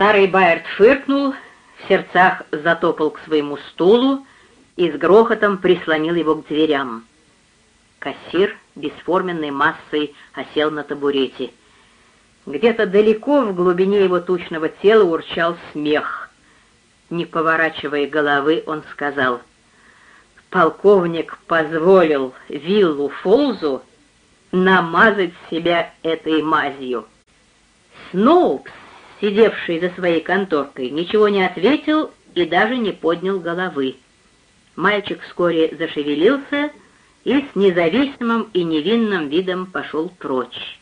Старый Байерт фыркнул, в сердцах затопал к своему стулу и с грохотом прислонил его к дверям. Кассир бесформенной массой осел на табурете. Где-то далеко в глубине его тучного тела урчал смех. Не поворачивая головы, он сказал, «Полковник позволил виллу Фолзу намазать себя этой мазью». Сноупс, сидевший за своей конторкой, ничего не ответил и даже не поднял головы. Мальчик вскоре зашевелился и с независимым и невинным видом пошел прочь.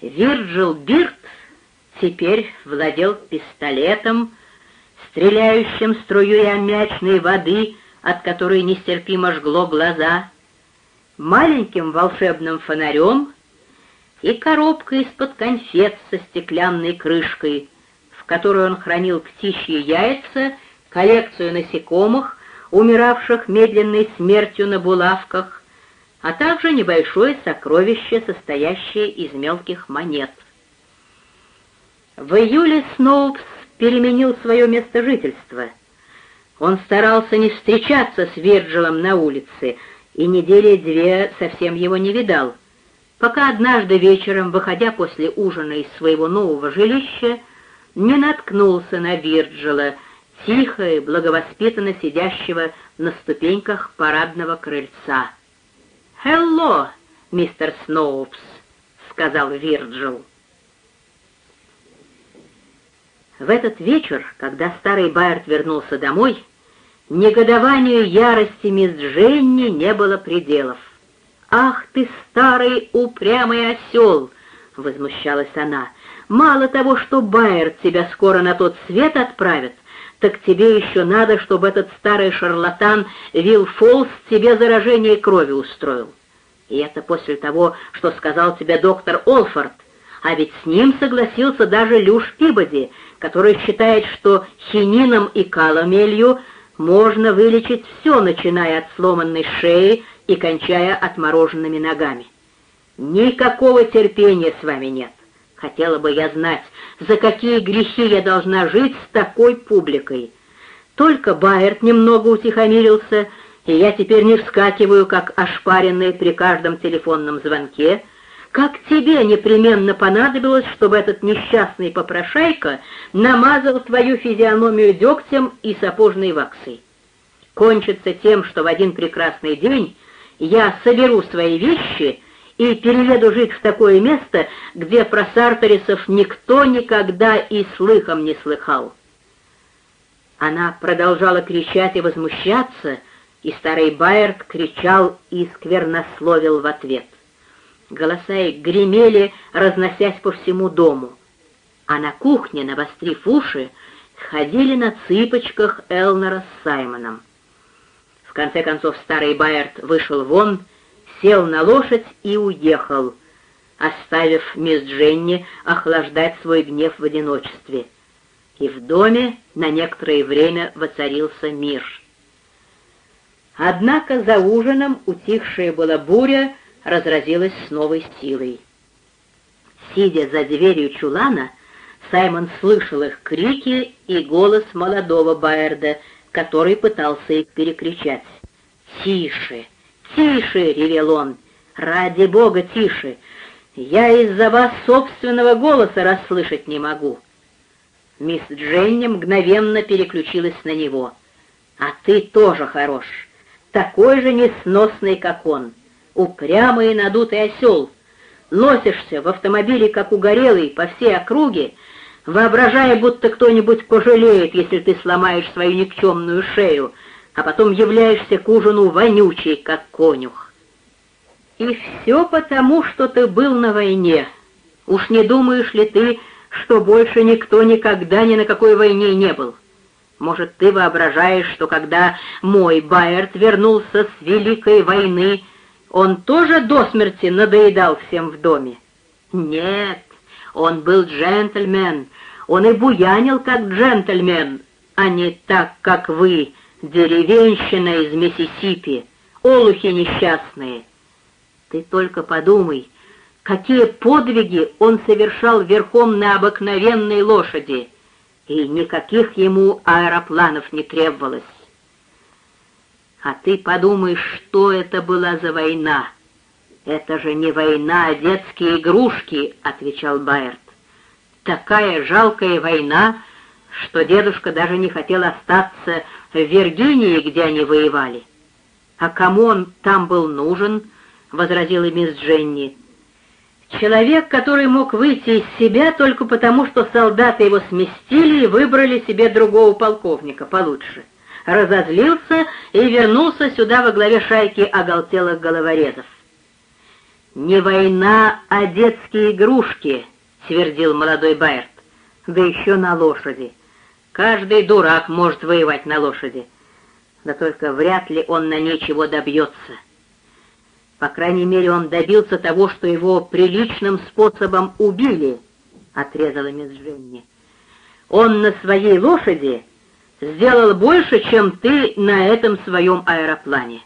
Вирджил Бирт теперь владел пистолетом, стреляющим струей аммиачной воды, от которой нестерпимо жгло глаза, маленьким волшебным фонарем и коробкой из-под конфет со стеклянной крышкой, в которой он хранил птичьи яйца, коллекцию насекомых, умиравших медленной смертью на булавках, а также небольшое сокровище, состоящее из мелких монет. В июле Сноупс переменил свое место жительства. Он старался не встречаться с Вирджилом на улице, и недели две совсем его не видал, пока однажды вечером, выходя после ужина из своего нового жилища, не наткнулся на Вирджила, тихо и благовоспитанно сидящего на ступеньках парадного крыльца. «Хелло, мистер Сноупс», — сказал Вирджил. В этот вечер, когда старый Байерт вернулся домой, негодованию ярости мисс Дженни не было пределов. «Ах ты, старый упрямый осел!» — возмущалась она. «Мало того, что Байерт тебя скоро на тот свет отправит, так тебе еще надо, чтобы этот старый шарлатан Вилл Фолс тебе заражение крови устроил. И это после того, что сказал тебе доктор Олфорд, а ведь с ним согласился даже Люш Пибоди, который считает, что хинином и каламелью можно вылечить все, начиная от сломанной шеи и кончая отмороженными ногами. Никакого терпения с вами нет. Хотела бы я знать, за какие грехи я должна жить с такой публикой. Только Байерт немного утихомирился, и я теперь не вскакиваю, как ошпаренный при каждом телефонном звонке, как тебе непременно понадобилось, чтобы этот несчастный попрошайка намазал твою физиономию дегтем и сапожной ваксой. Кончится тем, что в один прекрасный день я соберу свои вещи и перееду жить в такое место, где про Сарторисов никто никогда и слыхом не слыхал. Она продолжала кричать и возмущаться, и старый Байерт кричал и сквернословил в ответ. Голоса их гремели, разносясь по всему дому, а на кухне, навострив уши, ходили на цыпочках Элнера с Саймоном. В конце концов старый Байерт вышел вон сел на лошадь и уехал, оставив мисс Дженни охлаждать свой гнев в одиночестве. И в доме на некоторое время воцарился мир. Однако за ужином утихшая была буря разразилась с новой силой. Сидя за дверью чулана, Саймон слышал их крики и голос молодого Байерда, который пытался их перекричать. «Тише! «Тише!» — ревел он. «Ради бога, тише! Я из-за вас собственного голоса расслышать не могу!» Мисс Дженни мгновенно переключилась на него. «А ты тоже хорош, такой же несносный, как он, упрямый и надутый осел. Носишься в автомобиле, как угорелый, по всей округе, воображая, будто кто-нибудь пожалеет, если ты сломаешь свою никчемную шею, а потом являешься к ужину вонючий, как конюх. И все потому, что ты был на войне. Уж не думаешь ли ты, что больше никто никогда ни на какой войне не был? Может, ты воображаешь, что когда мой Байерт вернулся с Великой войны, он тоже до смерти надоедал всем в доме? Нет, он был джентльмен, он и буянил как джентльмен, а не так, как вы, деревенщина из Миссисипи, олухи несчастные. Ты только подумай, какие подвиги он совершал верхом на обыкновенной лошади, и никаких ему аэропланов не требовалось. А ты подумай, что это была за война. Это же не война, а детские игрушки, отвечал Байерт. Такая жалкая война, что дедушка даже не хотел остаться в Виргинии, где они воевали. А кому он там был нужен, возразила мисс Дженни. Человек, который мог выйти из себя только потому, что солдаты его сместили и выбрали себе другого полковника получше разозлился и вернулся сюда во главе шайки оголтелых головорезов. «Не война, а детские игрушки», — твердил молодой Байерт, — «да еще на лошади. Каждый дурак может воевать на лошади, да только вряд ли он на ней чего добьется». По крайней мере, он добился того, что его приличным способом убили, — отрезала мисс Дженни. Он на своей лошади сделал больше, чем ты на этом своем аэроплане.